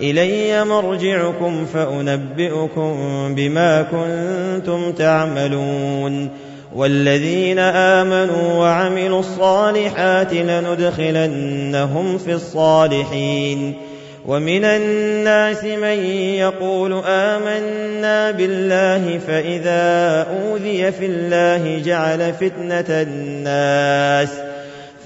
إلي مرجعكم فأنبئكم بما كنتم تعملون والذين آمنوا وعملوا الصالحات لندخلنهم في الصالحين ومن الناس من يقول آمنا بالله فإذا أوذي في الله جعل فتنة الناس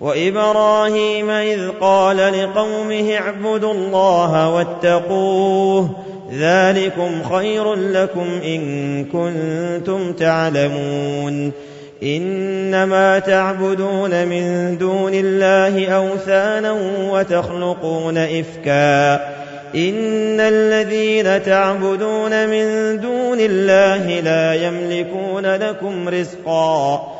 وإبراهيم إذ قال لقومه اعبدوا الله واتقوه ذلكم خير لكم إن كنتم تعلمون إنما تعبدون من دون الله أوثانا وتخلقون إفكا إن الذين تعبدون من دون الله لا يملكون لكم رزقا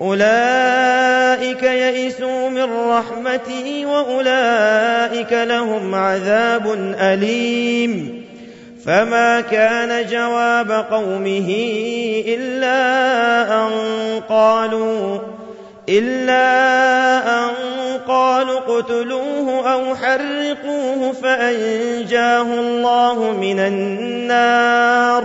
أولئك يئسوا من رحمتي وأولئك لهم عذاب أليم. فما كان جواب قومه إلا أن قالوا إلا أن قالوا اقتلوه أو حرقوه فأنجاه الله من النار.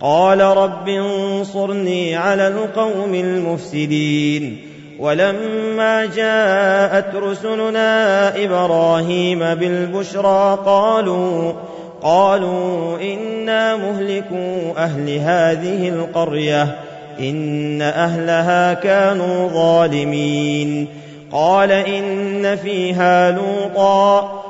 قال رب انصرني على القوم المفسدين. ولما جاءت رسلنا إبراهيم بالبشرى قالوا قالوا إنا مهلكو أهل هذه القرية إن أهلها كانوا ظالمين. قال إن فيها لوطا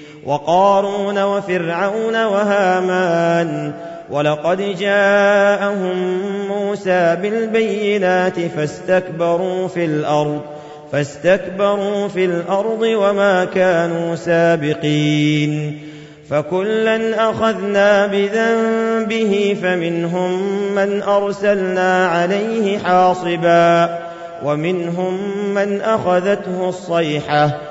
وقارون وفرعون وهامان ولقد جاءهم موسى بالبينات فاستكبروا في الأرض فاستكبروا في الأرض وما كانوا سابقين. فكلا أخذنا بذنبه فمنهم من أرسلنا عليه حاصبا ومنهم من أخذته الصيحة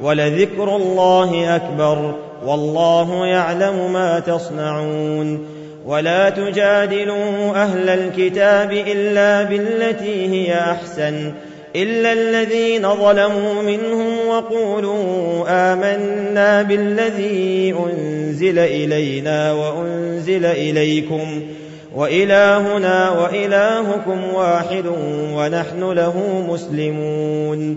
ولذكر الله أكبر والله يعلم ما تصنعون ولا تجادلوا أهل الكتاب إلا بالتي هي أحسن إلا الذين ظلموا منهم وقولوا آمنا بالذي أنزل إلينا وأنزل إليكم وإلهنا وإلهكم واحد ونحن له مسلمون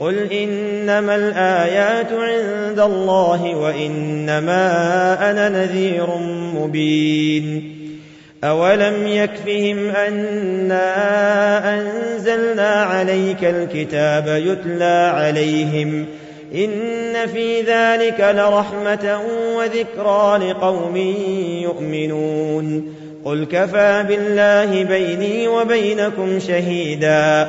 قل انما الايات عند الله وانما أنا نذير مبين اولم يكفهم انا انزلنا عليك الكتاب يتلى عليهم ان في ذلك لرحمه وذكرى لقوم يؤمنون قل كفى بالله بيني وبينكم شهيدا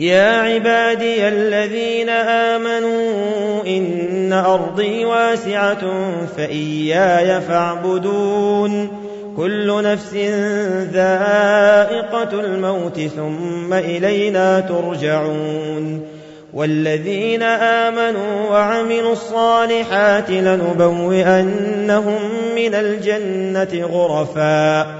يا عبادي الذين آمنوا إن أرضي واسعة فإياي فاعبدون. كل نفس ذائقة الموت ثم إلينا ترجعون. والذين آمنوا وعملوا الصالحات لنبوئنهم من الجنة غرفا.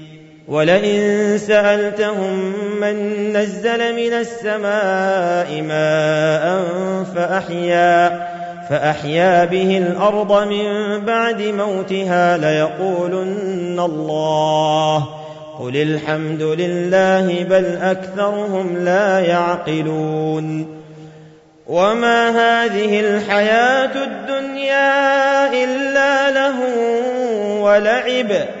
ولئن سألتهم من نزل من السماء ماء فأحيا فأحيا به الأرض من بعد موتها ليقولن الله قل الحمد لله بل أكثرهم لا يعقلون. وما هذه الحياة الدنيا إلا له ولعب.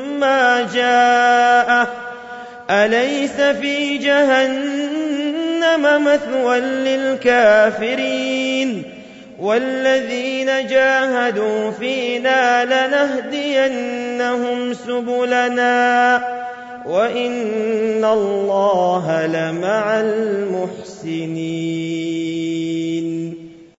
جاءه. أليس في جهنم مثوى للكافرين؟ والذين جاهدوا فينا لنهدينهم سبلنا. وإن الله لمع المحسنين.